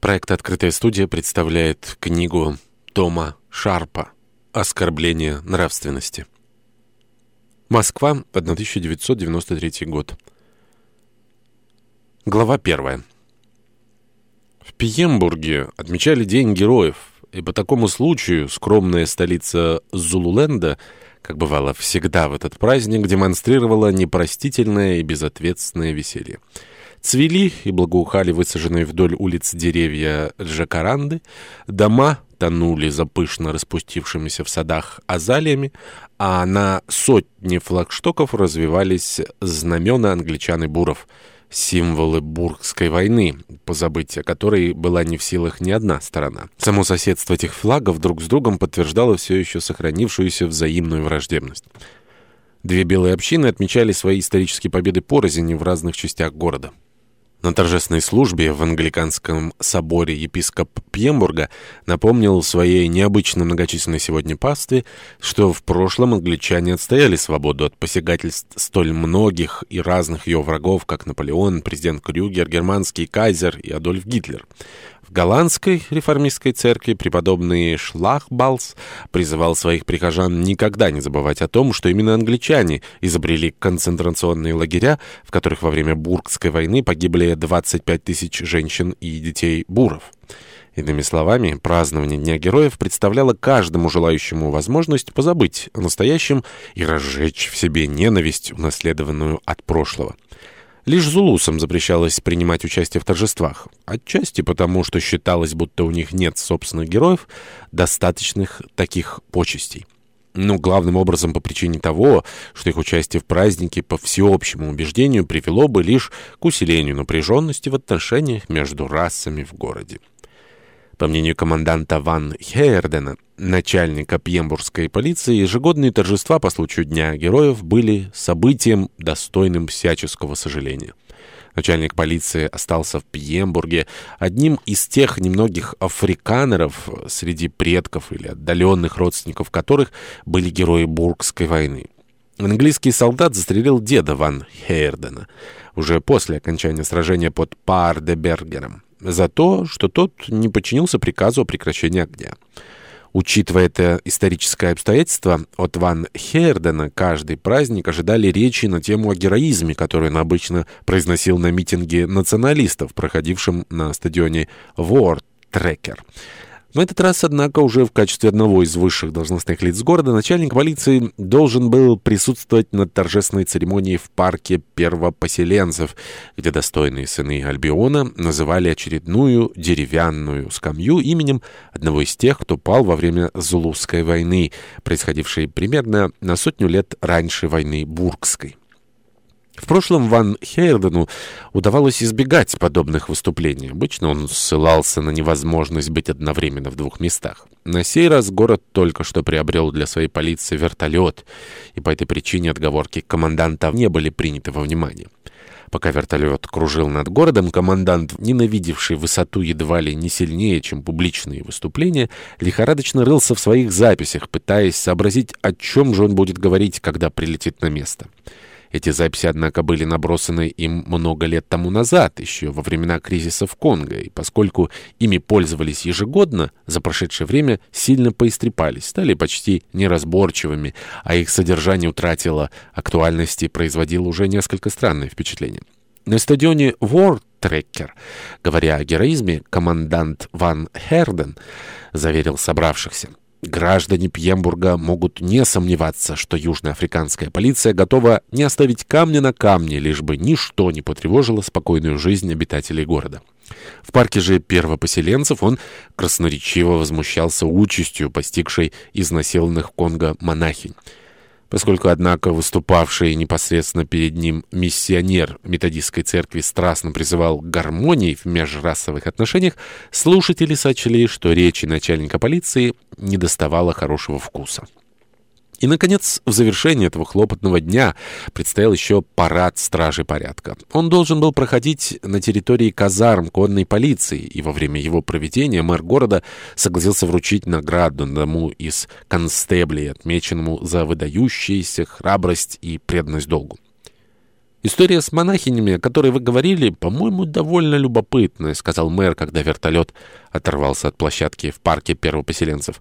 Проект «Открытая студия» представляет книгу Тома Шарпа «Оскорбление нравственности». Москва, 1993 год. Глава первая. В Пиембурге отмечали День героев, и по такому случаю скромная столица Зулуленда, как бывало всегда в этот праздник, демонстрировала непростительное и безответственное веселье. Цвели и благоухали высаженные вдоль улиц деревья джакаранды, дома тонули за пышно распустившимися в садах азалиями, а на сотни флагштоков развивались знамена англичан и буров, символы бургской войны, позабыть о которой была не в силах ни одна сторона. Само соседство этих флагов друг с другом подтверждало все еще сохранившуюся взаимную враждебность. Две белые общины отмечали свои исторические победы порознь в разных частях города. На торжественной службе в англиканском соборе епископ Пьембурга напомнил своей необычно многочисленной сегодня пастве, что в прошлом англичане отстояли свободу от посягательств столь многих и разных ее врагов, как Наполеон, президент Крюгер, германский кайзер и Адольф Гитлер. В голландской реформистской церкви преподобный Шлахбалс призывал своих прихожан никогда не забывать о том, что именно англичане изобрели концентрационные лагеря, в которых во время Бургской войны погибли 25 тысяч женщин и детей буров. Иными словами, празднование Дня Героев представляло каждому желающему возможность позабыть о настоящем и разжечь в себе ненависть, унаследованную от прошлого. Лишь зулусам запрещалось принимать участие в торжествах. Отчасти потому, что считалось, будто у них нет собственных героев, достаточных таких почестей. Но главным образом по причине того, что их участие в празднике по всеобщему убеждению привело бы лишь к усилению напряженности в отношениях между расами в городе. По мнению команданта Ван Хейердена, начальника пьембургской полиции, ежегодные торжества по случаю Дня Героев были событием, достойным всяческого сожаления. Начальник полиции остался в Пьембурге одним из тех немногих африканеров среди предков или отдаленных родственников которых были герои Бургской войны. Английский солдат застрелил деда Ван Хейердена уже после окончания сражения под Пардебергером за то, что тот не подчинился приказу о прекращении огня. Учитывая это историческое обстоятельство, от Ван Хердена каждый праздник ожидали речи на тему о героизме, которую он обычно произносил на митинге националистов, проходившем на стадионе Вортрекер. Но этот раз, однако, уже в качестве одного из высших должностных лиц города начальник полиции должен был присутствовать на торжественной церемонии в парке первопоселенцев, где достойные сыны Альбиона называли очередную деревянную скамью именем одного из тех, кто пал во время Зулусской войны, происходившей примерно на сотню лет раньше войны Бургской прошлом Ван Хейрдену удавалось избегать подобных выступлений. Обычно он ссылался на невозможность быть одновременно в двух местах. На сей раз город только что приобрел для своей полиции вертолет, и по этой причине отговорки команданта не были приняты во внимание. Пока вертолет кружил над городом, командант, ненавидевший высоту едва ли не сильнее, чем публичные выступления, лихорадочно рылся в своих записях, пытаясь сообразить, о чем же он будет говорить, когда прилетит на место. Эти записи, однако, были набросаны им много лет тому назад, еще во времена кризиса в Конго, и поскольку ими пользовались ежегодно, за прошедшее время сильно поистрепались, стали почти неразборчивыми, а их содержание утратило актуальность и производило уже несколько странное впечатление. На стадионе World Tracker, Говоря о героизме, командант Ван Херден заверил собравшихся. Граждане Пьембурга могут не сомневаться, что южноафриканская полиция готова не оставить камня на камне, лишь бы ничто не потревожило спокойную жизнь обитателей города. В парке же первопоселенцев он красноречиво возмущался участью, постигшей изнасилованных в Конго монахинь. Поскольку, однако, выступавший непосредственно перед ним миссионер методистской церкви страстно призывал к гармонии в межрасовых отношениях, слушатели сочли, что речи начальника полиции не недоставало хорошего вкуса. И, наконец, в завершении этого хлопотного дня предстоял еще парад стражи порядка. Он должен был проходить на территории казарм конной полиции, и во время его проведения мэр города согласился вручить награду одному из констеблей, отмеченному за выдающуюся храбрость и преданность долгу. «История с монахинями, о которой вы говорили, по-моему, довольно любопытная», сказал мэр, когда вертолет оторвался от площадки в парке первопоселенцев.